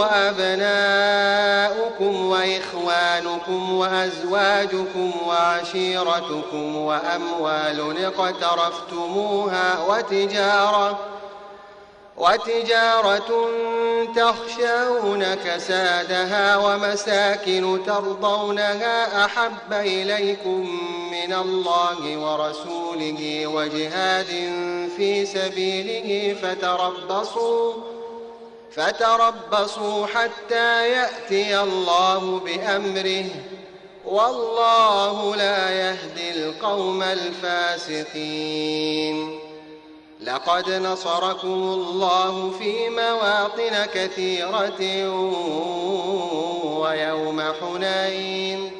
وأبناؤكم وإخوانكم وأزواجكم وعشيرتكم وأموال اقترفتموها وتجارة وتجارة تخشون كسادها ومساكن ترضونها أحب إليكم من الله ورسوله وجهاد في سبيله فتربصوا فتربصوا حتى يأتي الله بأمره. والله لا يهدي القوم الفاسقين. لقد نصركم الله في مواطن كثيرة ويوم حنين.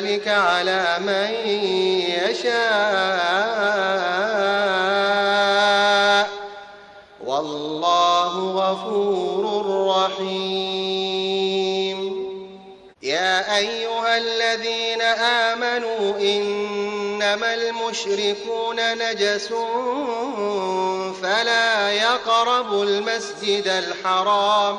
ذلك على من يشاء. والله غفور رحيم. يا أيها الذين آمنوا إنما المشركون نجس فلا يقربوا المسجد الحرام.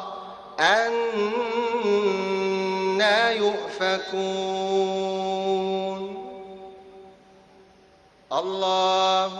يؤفكون. الله